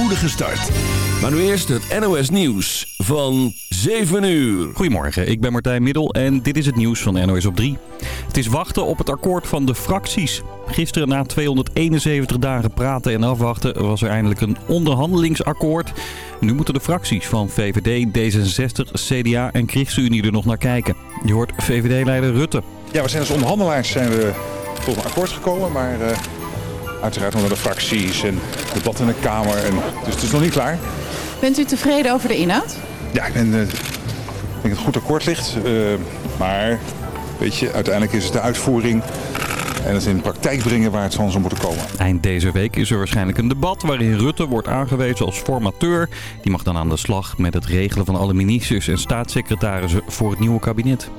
spoedige start. Maar nu eerst het NOS Nieuws van 7 uur. Goedemorgen, ik ben Martijn Middel en dit is het nieuws van NOS op 3. Het is wachten op het akkoord van de fracties. Gisteren na 271 dagen praten en afwachten was er eindelijk een onderhandelingsakkoord. Nu moeten de fracties van VVD, D66, CDA en ChristenUnie er nog naar kijken. Je hoort VVD-leider Rutte. Ja, we zijn als onderhandelaars zijn we tot een akkoord gekomen, maar uh, uiteraard onder de fracties en debat in de Kamer. En, dus het is nog niet klaar. Bent u tevreden over de inhoud? Ja, ik, ben, uh, ik denk dat het goed akkoord ligt. Uh, maar weet je, uiteindelijk is het de uitvoering en het in de praktijk brengen waar het van zou moeten komen. Eind deze week is er waarschijnlijk een debat waarin Rutte wordt aangewezen als formateur. Die mag dan aan de slag met het regelen van alle ministers en staatssecretarissen voor het nieuwe kabinet.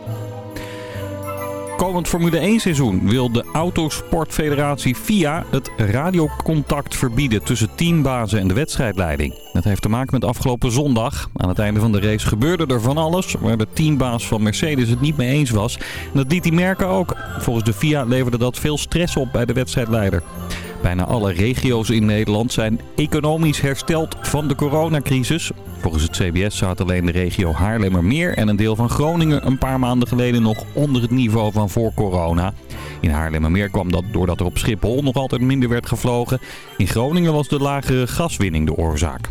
Komend Formule 1 seizoen wil de Autosportfederatie FIA het radiocontact verbieden tussen teambazen en de wedstrijdleiding. Dat heeft te maken met afgelopen zondag. Aan het einde van de race gebeurde er van alles waar de teambaas van Mercedes het niet mee eens was. En dat liet hij merken ook. Volgens de FIA leverde dat veel stress op bij de wedstrijdleider. Bijna alle regio's in Nederland zijn economisch hersteld van de coronacrisis. Volgens het CBS zat alleen de regio Haarlemmermeer en een deel van Groningen een paar maanden geleden nog onder het niveau van voor corona. In Haarlemmermeer kwam dat doordat er op Schiphol nog altijd minder werd gevlogen. In Groningen was de lagere gaswinning de oorzaak.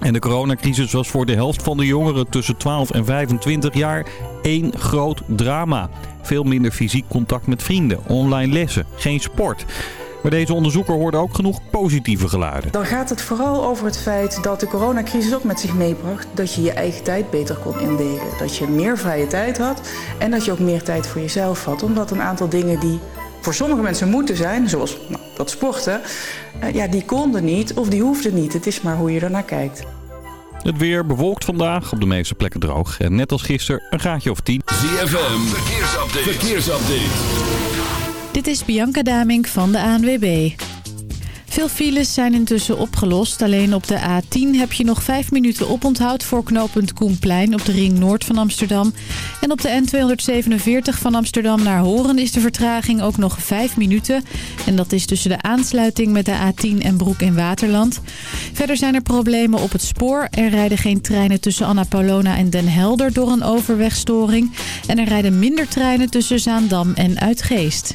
En de coronacrisis was voor de helft van de jongeren tussen 12 en 25 jaar één groot drama. Veel minder fysiek contact met vrienden, online lessen, geen sport. Maar deze onderzoeker hoorde ook genoeg positieve geluiden. Dan gaat het vooral over het feit dat de coronacrisis ook met zich meebracht dat je je eigen tijd beter kon indelen. Dat je meer vrije tijd had en dat je ook meer tijd voor jezelf had. Omdat een aantal dingen die voor sommige mensen moeten zijn, zoals nou, dat sporten, uh, ja, die konden niet of die hoefden niet. Het is maar hoe je ernaar kijkt. Het weer bewolkt vandaag, op de meeste plekken droog. En net als gisteren een gaatje of 10. ZFM, verkeersupdate. verkeersupdate. Dit is Bianca Damink van de ANWB. Veel files zijn intussen opgelost. Alleen op de A10 heb je nog 5 minuten oponthoud voor knooppunt Koenplein op de ring noord van Amsterdam. En op de N247 van Amsterdam naar Horen is de vertraging ook nog 5 minuten. En dat is tussen de aansluiting met de A10 en Broek in Waterland. Verder zijn er problemen op het spoor. Er rijden geen treinen tussen Anna Paulona en Den Helder door een overwegstoring. En er rijden minder treinen tussen Zaandam en Uitgeest.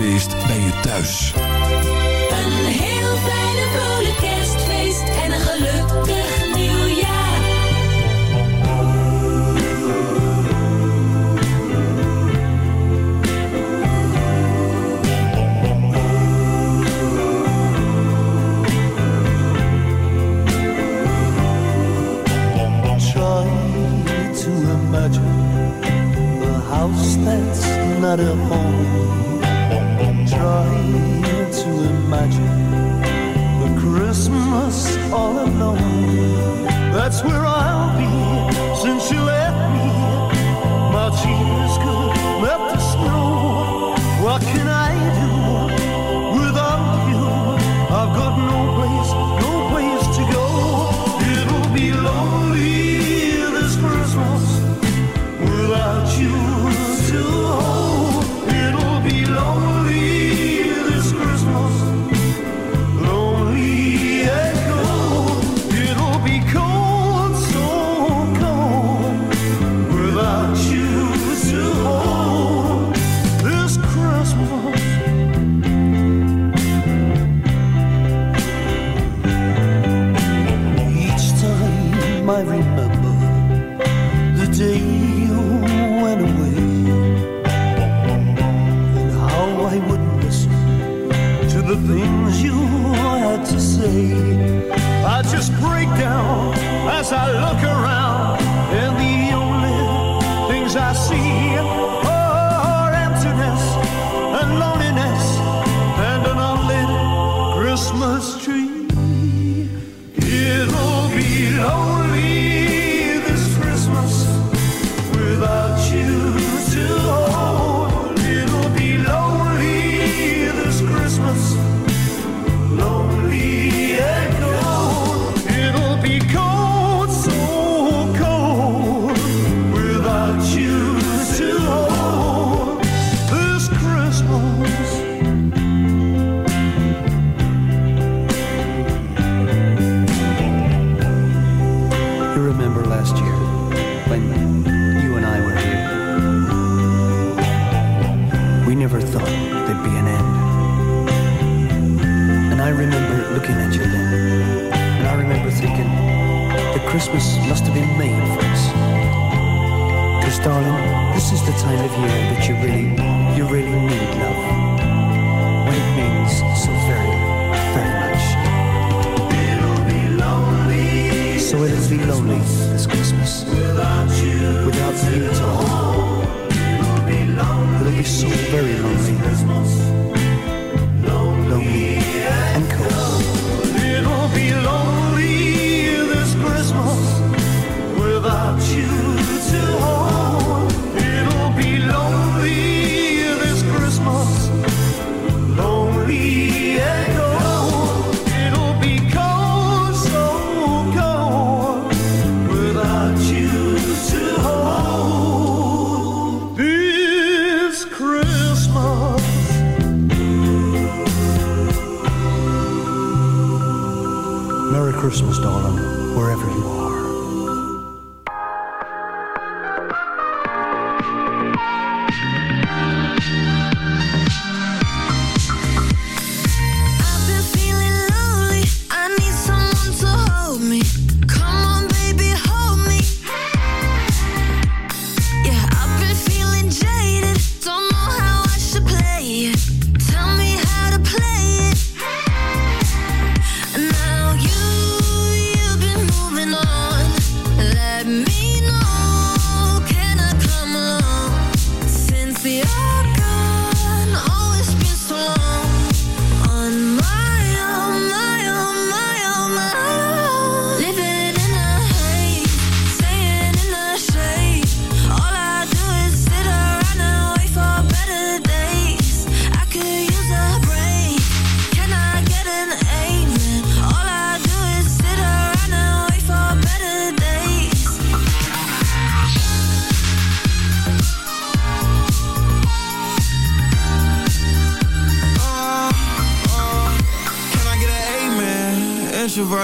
Beast. Alone. That's where I'll Christmas must have been made for us. Because, darling, this is the time of year that you really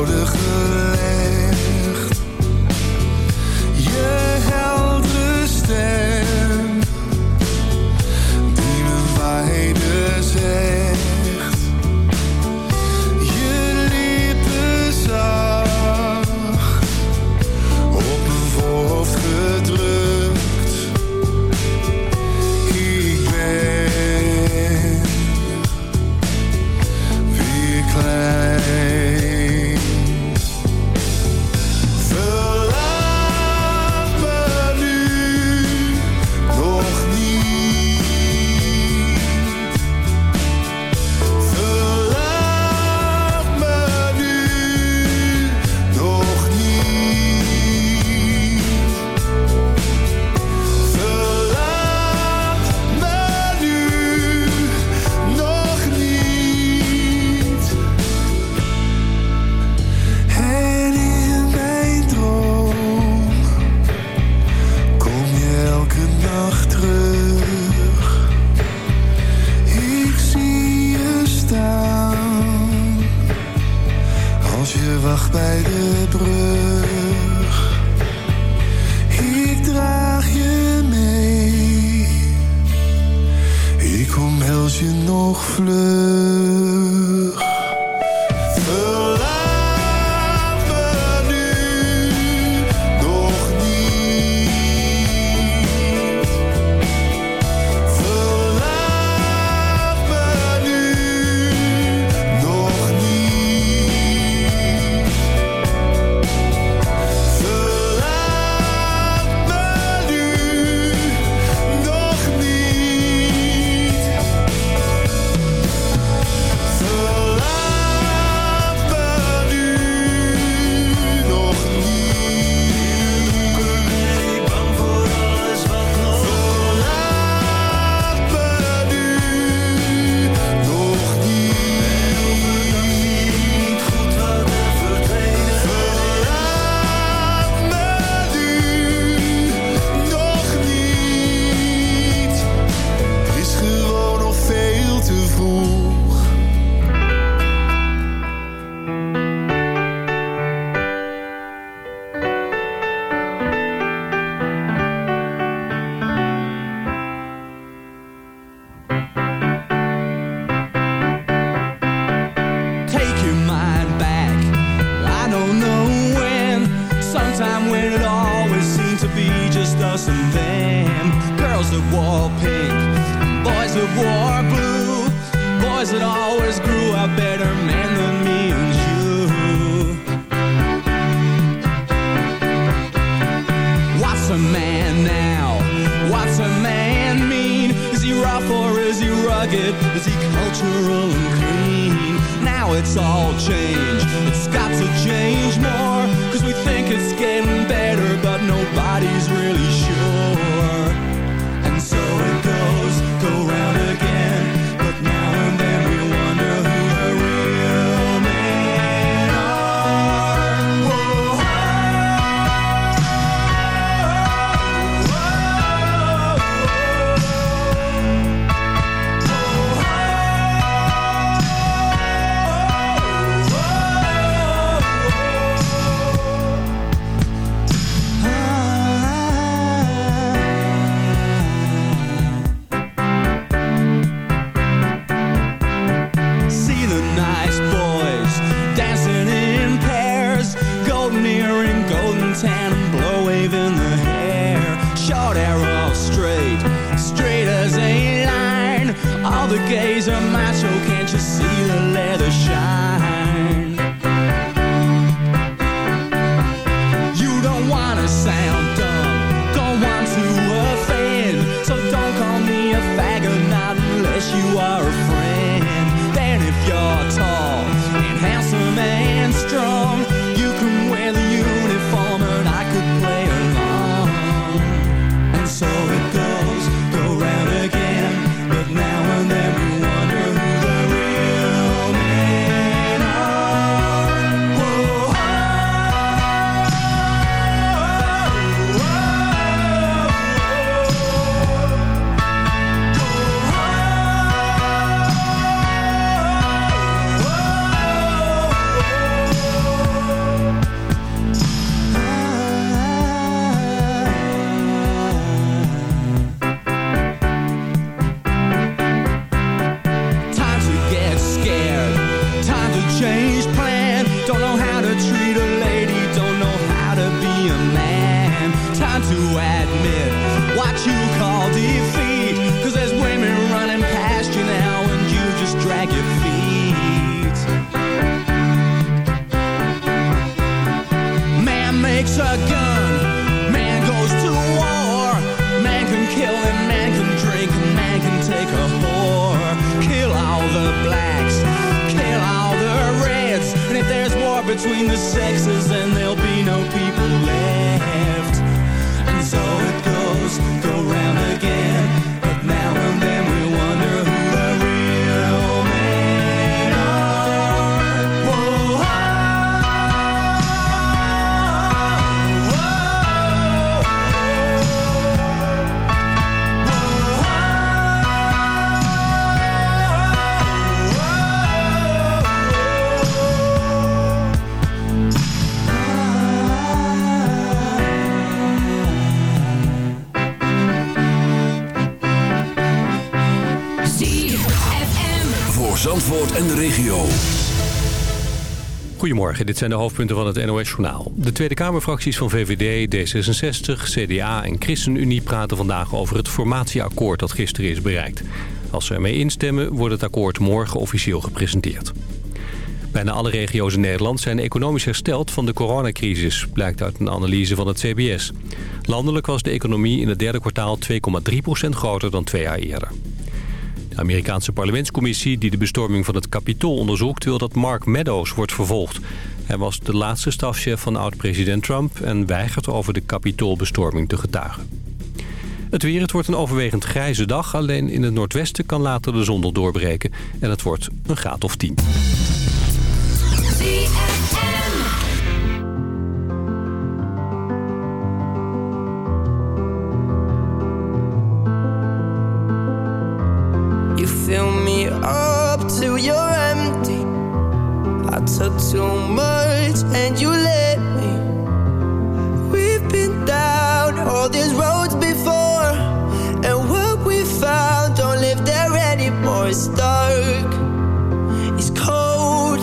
eenvoudige between the sexes, then there'll Dit zijn de hoofdpunten van het NOS-journaal. De Tweede Kamerfracties van VVD, D66, CDA en ChristenUnie praten vandaag over het formatieakkoord dat gisteren is bereikt. Als ze ermee instemmen, wordt het akkoord morgen officieel gepresenteerd. Bijna alle regio's in Nederland zijn economisch hersteld van de coronacrisis, blijkt uit een analyse van het CBS. Landelijk was de economie in het derde kwartaal 2,3% groter dan twee jaar eerder. De Amerikaanse parlementscommissie die de bestorming van het Capitool onderzoekt... wil dat Mark Meadows wordt vervolgd. Hij was de laatste stafchef van oud-president Trump... en weigert over de Capitoolbestorming te getuigen. Het weer, het wordt een overwegend grijze dag. Alleen in het noordwesten kan later de zon doorbreken. En het wordt een graad of 10. Took too much and you let me. We've been down all these roads before, and what we found don't live there anymore. It's dark, it's cold.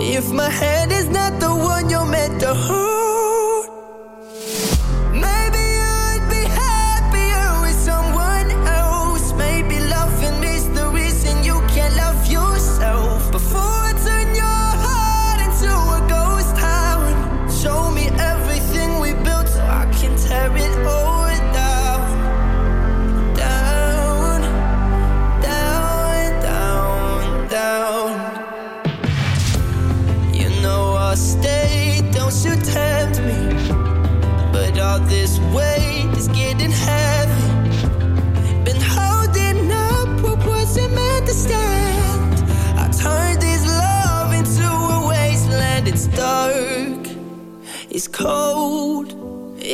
If my hand is not the one you're meant to hold.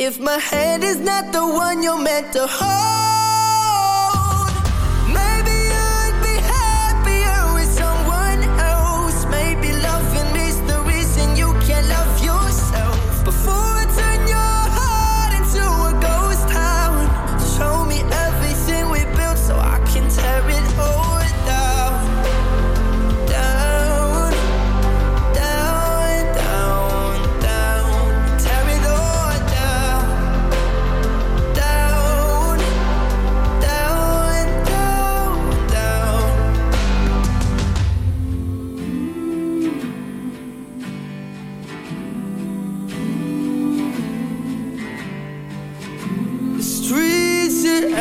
If my hand is not the one you're meant to hold,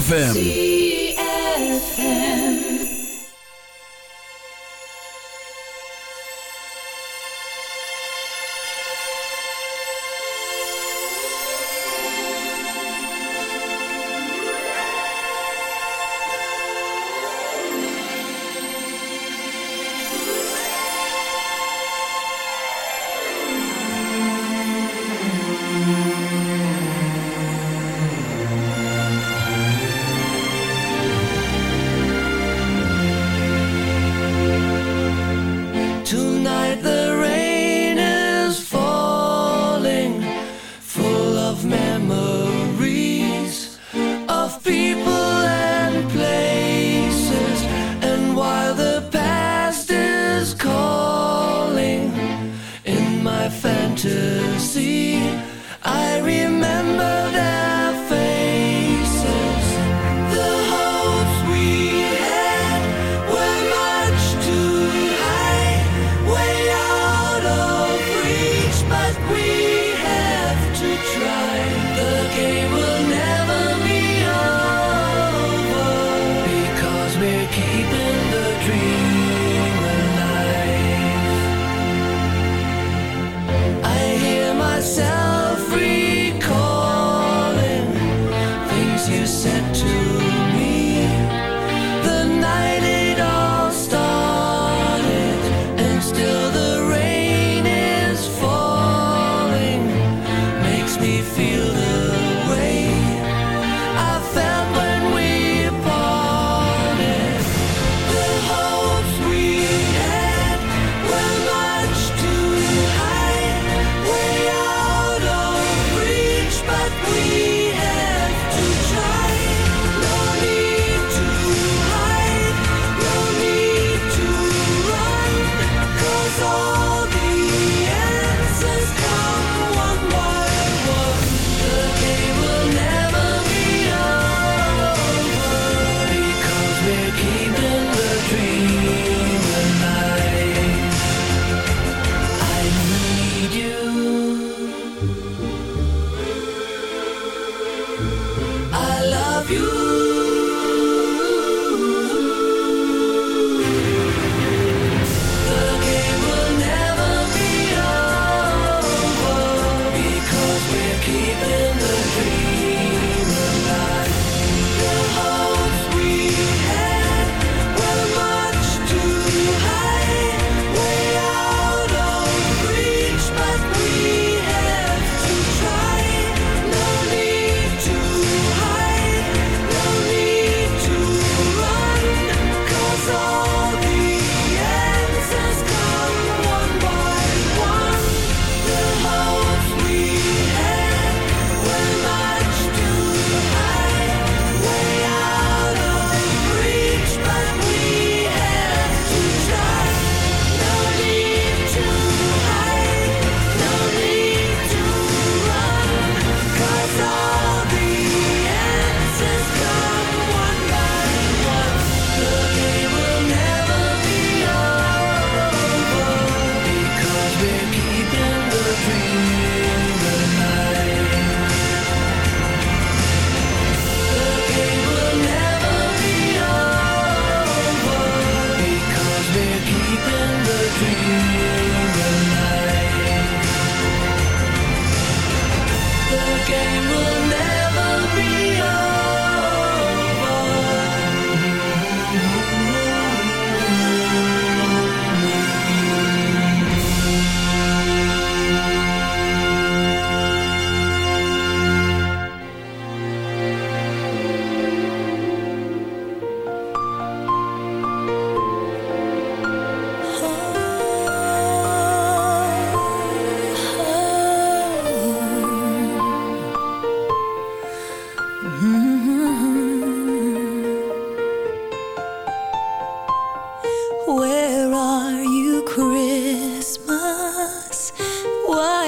ZFM. to see. I remember.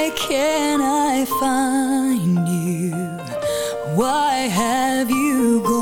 Why can't I find you? Why have you gone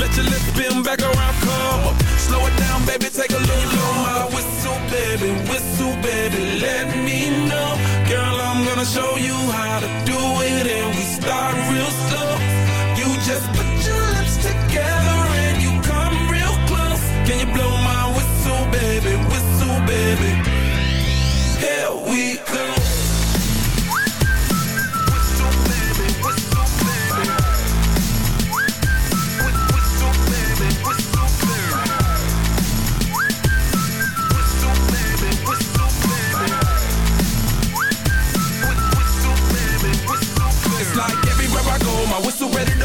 Let your lips spin back around, come up. Slow it down, baby, take a look. Blow my whistle, baby, whistle, baby, let me know. Girl, I'm gonna show you how to do it, and we start real slow. You just put your lips together and you come real close. Can you blow my whistle, baby, whistle, baby? Here we go.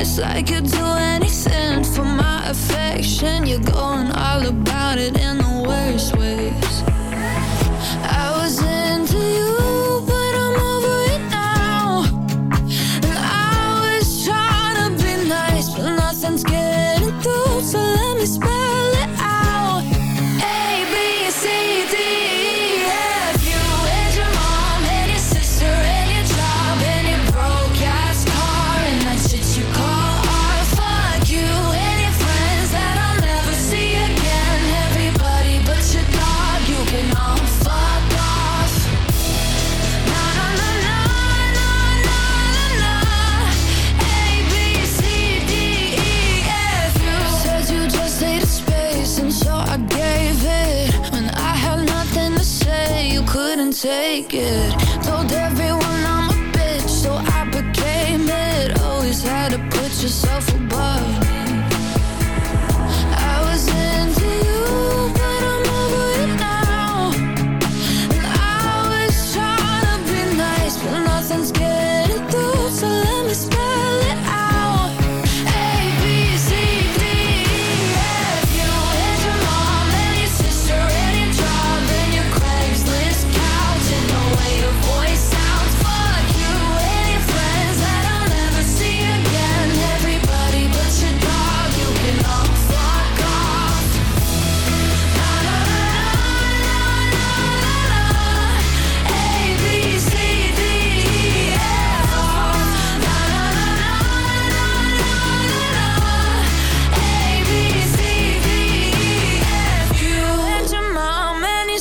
It's like you'd do anything for my affection. You're going all about it in the worst ways.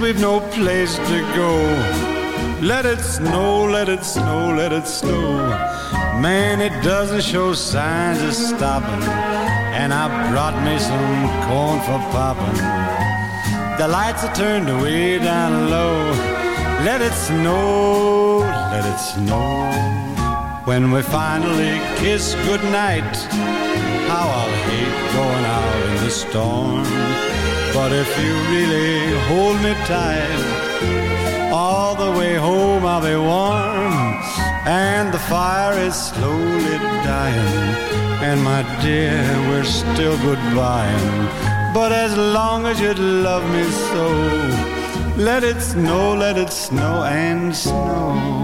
We've no place to go, let it snow, let it snow, let it snow. Man, it doesn't show signs of stopping. And I brought me some corn for popping. The lights are turned way down low. Let it snow, let it snow. When we finally kiss goodnight, how I'll hate going out in the storm. But if you really hold me tight, all the way home I'll be warm. And the fire is slowly dying. And my dear, we're still goodbying. But as long as you love me so, let it snow, let it snow and snow.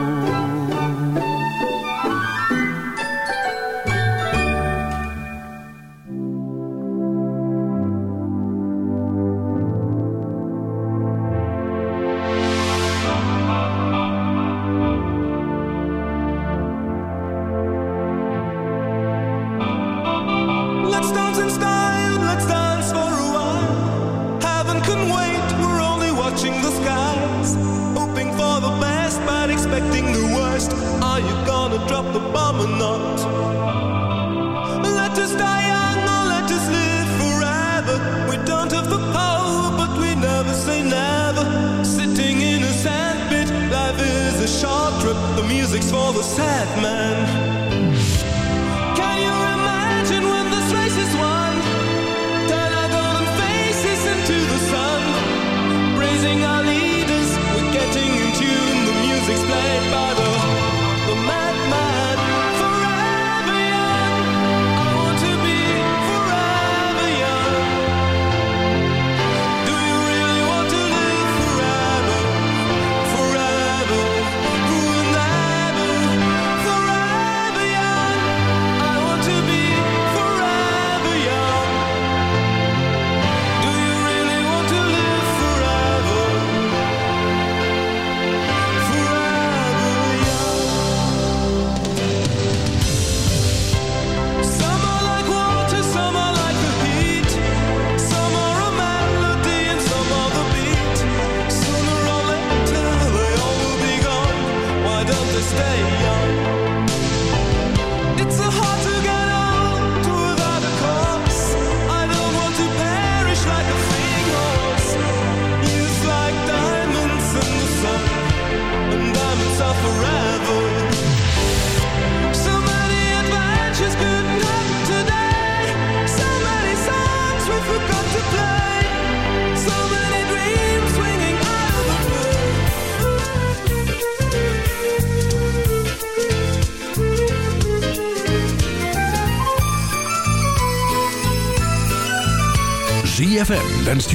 Music's for the sad man.